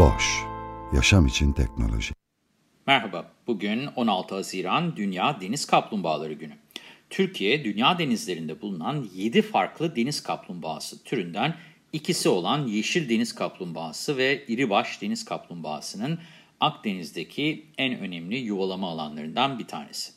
Boş, yaşam için teknoloji. Merhaba, bugün 16 Haziran Dünya Deniz Kaplumbağaları Günü. Türkiye, dünya denizlerinde bulunan 7 farklı deniz kaplumbağası türünden ikisi olan yeşil deniz kaplumbağası ve iribaş deniz kaplumbağasının Akdeniz'deki en önemli yuvalama alanlarından bir tanesi.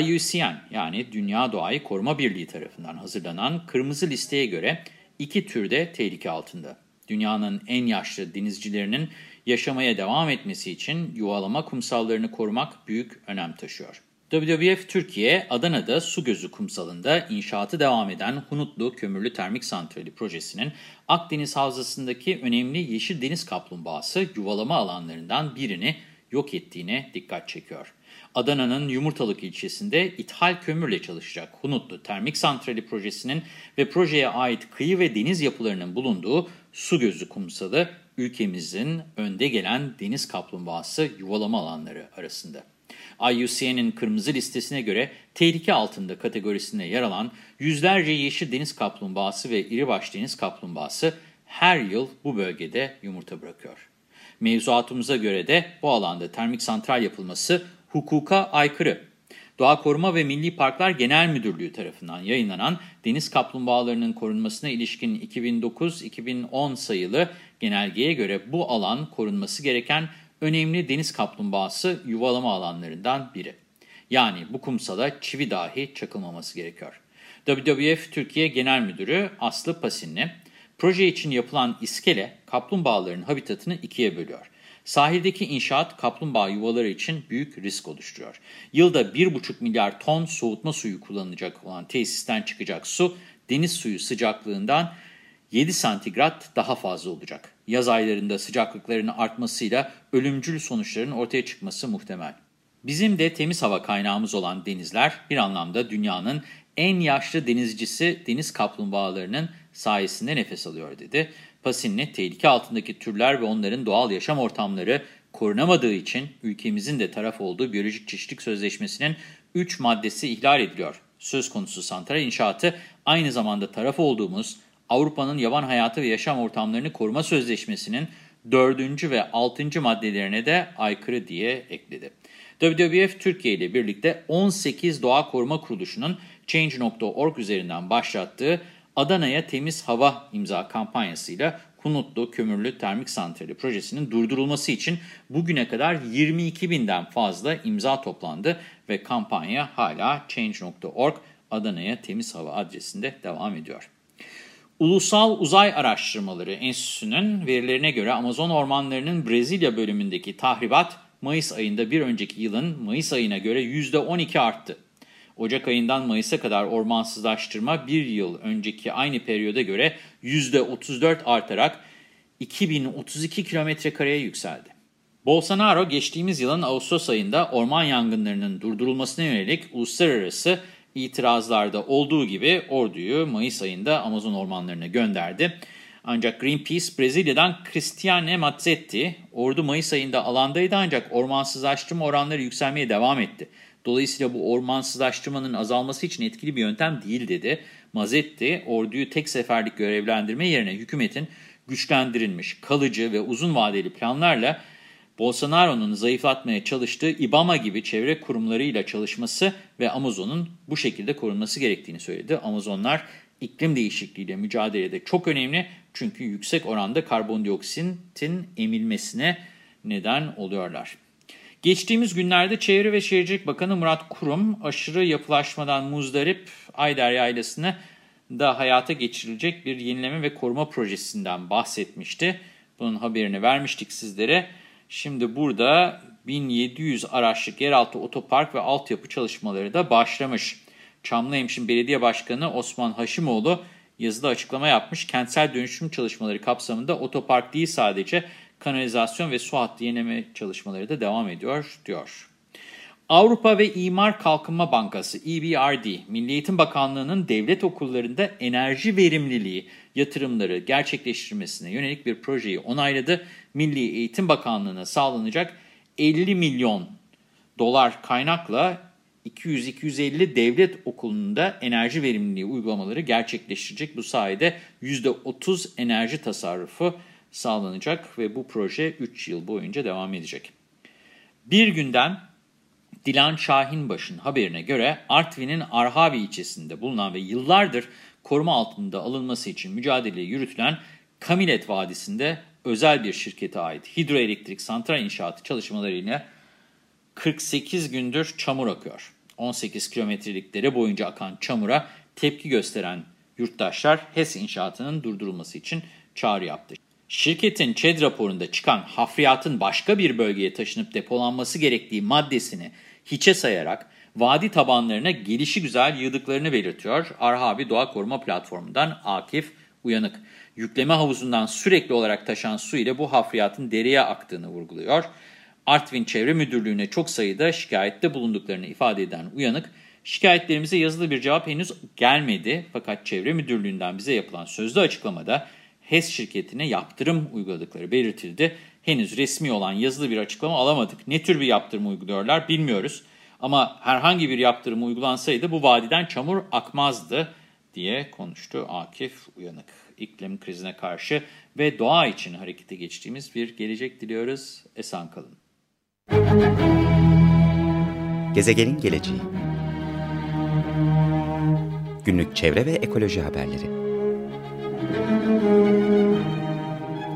IUCN yani Dünya Doğayı Koruma Birliği tarafından hazırlanan kırmızı listeye göre iki türde tehlike altında. Dünyanın en yaşlı denizcilerinin yaşamaya devam etmesi için yuvalama kumsallarını korumak büyük önem taşıyor. WWF Türkiye, Adana'da Su Gözü kumsalında inşaatı devam eden Hunutlu Kömürlü Termik Santrali projesinin Akdeniz Havzası'ndaki önemli yeşil deniz kaplumbağası yuvalama alanlarından birini yok ettiğine dikkat çekiyor. Adana'nın Yumurtalık ilçesinde ithal kömürle çalışacak Hunutlu Termik Santrali projesinin ve projeye ait kıyı ve deniz yapılarının bulunduğu Su Gözü kumsalı ülkemizin önde gelen deniz kaplumbağası yuvalama alanları arasında. IUCN'in kırmızı listesine göre tehlike altında kategorisinde yer alan yüzlerce yeşil deniz kaplumbağası ve iribaş deniz kaplumbağası her yıl bu bölgede yumurta bırakıyor. Mevzuatımıza göre de bu alanda termik santral yapılması hukuka aykırı. Doğa Koruma ve Milli Parklar Genel Müdürlüğü tarafından yayınlanan deniz kaplumbağalarının korunmasına ilişkin 2009-2010 sayılı genelgeye göre bu alan korunması gereken önemli deniz kaplumbağası yuvalama alanlarından biri. Yani bu kumsala çivi dahi çakılmaması gerekiyor. WWF Türkiye Genel Müdürü Aslı Pasinli, proje için yapılan iskele kaplumbağaların habitatını ikiye bölüyor. Sahildeki inşaat kaplumbağa yuvaları için büyük risk oluşturuyor. Yılda 1,5 milyar ton soğutma suyu kullanılacak olan tesisten çıkacak su, deniz suyu sıcaklığından 7 santigrat daha fazla olacak. Yaz aylarında sıcaklıkların artmasıyla ölümcül sonuçların ortaya çıkması muhtemel. Bizim de temiz hava kaynağımız olan denizler bir anlamda dünyanın en yaşlı denizcisi deniz kaplumbağalarının sayesinde nefes alıyor dedi. Pasinli, tehlike altındaki türler ve onların doğal yaşam ortamları korunamadığı için ülkemizin de taraf olduğu Biyolojik Çeşitlilik Sözleşmesi'nin 3 maddesi ihlal ediliyor. Söz konusu santral inşaatı aynı zamanda taraf olduğumuz Avrupa'nın yaban hayatı ve yaşam ortamlarını koruma sözleşmesinin 4. ve 6. maddelerine de aykırı diye ekledi. WWF Türkiye ile birlikte 18 doğa koruma kuruluşunun Change.org üzerinden başlattığı Adana'ya Temiz Hava imza kampanyasıyla Kunutlu Kömürlü Termik Santrali projesinin durdurulması için bugüne kadar 22 binden fazla imza toplandı ve kampanya hala Change.org Adana'ya Temiz Hava adresinde devam ediyor. Ulusal Uzay Araştırmaları Enstitüsü'nün verilerine göre Amazon ormanlarının Brezilya bölümündeki tahribat Mayıs ayında bir önceki yılın Mayıs ayına göre %12 arttı. Ocak ayından Mayıs'a kadar ormansızlaştırma bir yıl önceki aynı periyoda göre %34 artarak 2032 kilometrekareye yükseldi. Bolsonaro geçtiğimiz yılın Ağustos ayında orman yangınlarının durdurulmasına yönelik uluslararası itirazlarda olduğu gibi orduyu Mayıs ayında Amazon ormanlarına gönderdi. Ancak Greenpeace Brezilya'dan Cristiane Mazzetti, ordu Mayıs ayında alandaydı ancak ormansızlaştırma oranları yükselmeye devam etti. Dolayısıyla bu ormansızlaştırmanın azalması için etkili bir yöntem değil dedi. Mazzetti, orduyu tek seferlik görevlendirme yerine hükümetin güçlendirilmiş, kalıcı ve uzun vadeli planlarla Bolsonaro'nun zayıflatmaya çalıştığı İBAMA gibi çevre kurumlarıyla çalışması ve Amazon'un bu şekilde korunması gerektiğini söyledi. Amazonlar iklim değişikliğiyle mücadelede çok önemli çünkü yüksek oranda karbondioksitin emilmesine neden oluyorlar. Geçtiğimiz günlerde Çevre ve Şehircilik Bakanı Murat Kurum aşırı yapılaşmadan muzdarip Ayder Yaylası'nı da hayata geçirilecek bir yenileme ve koruma projesinden bahsetmişti. Bunun haberini vermiştik sizlere. Şimdi burada 1700 araçlık yeraltı otopark ve altyapı çalışmaları da başlamış. Çamlıhemşin Belediye Başkanı Osman Haşimoğlu yazıda açıklama yapmış. Kentsel dönüşüm çalışmaları kapsamında otopark değil sadece kanalizasyon ve su hattı yenileme çalışmaları da devam ediyor diyor. Avrupa ve İmar Kalkınma Bankası EBRD, Milli Eğitim Bakanlığı'nın devlet okullarında enerji verimliliği yatırımları gerçekleştirmesine yönelik bir projeyi onayladı. Milli Eğitim Bakanlığı'na sağlanacak 50 milyon dolar kaynakla 200-250 devlet okulunda enerji verimliliği uygulamaları gerçekleştirecek. Bu sayede %30 enerji tasarrufu sağlanacak ve bu proje 3 yıl boyunca devam edecek. Bir günden Dilan Şahinbaş'ın haberine göre Artvin'in Arhavi ilçesinde bulunan ve yıllardır koruma altında alınması için mücadele yürütülen Kamilet Vadisi'nde özel bir şirkete ait hidroelektrik santral inşaatı çalışmalarıyla 48 gündür çamur akıyor. 18 kilometrelik dere boyunca akan çamura tepki gösteren yurttaşlar HES inşaatının durdurulması için çağrı yaptı. Şirketin ÇED raporunda çıkan hafriyatın başka bir bölgeye taşınıp depolanması gerektiği maddesini hiçe sayarak vadi tabanlarına gelişi güzel yığdıklarını belirtiyor. Arhabi Doğa Koruma Platformu'ndan Akif Uyanık. Yükleme havuzundan sürekli olarak taşan su ile bu hafriyatın dereye aktığını vurguluyor. Artvin Çevre Müdürlüğü'ne çok sayıda şikayette bulunduklarını ifade eden Uyanık, şikayetlerimize yazılı bir cevap henüz gelmedi fakat Çevre Müdürlüğü'nden bize yapılan sözlü açıklamada HES şirketine yaptırım uyguladıkları belirtildi. Henüz resmi olan yazılı bir açıklama alamadık. Ne tür bir yaptırım uyguluyorlar bilmiyoruz. Ama herhangi bir yaptırım uygulansaydı bu vadiden çamur akmazdı diye konuştu Akif Uyanık. İklim krizine karşı ve doğa için harekete geçtiğimiz bir gelecek diliyoruz. Esen kalın. Gezegenin geleceği Günlük çevre ve ekoloji haberleri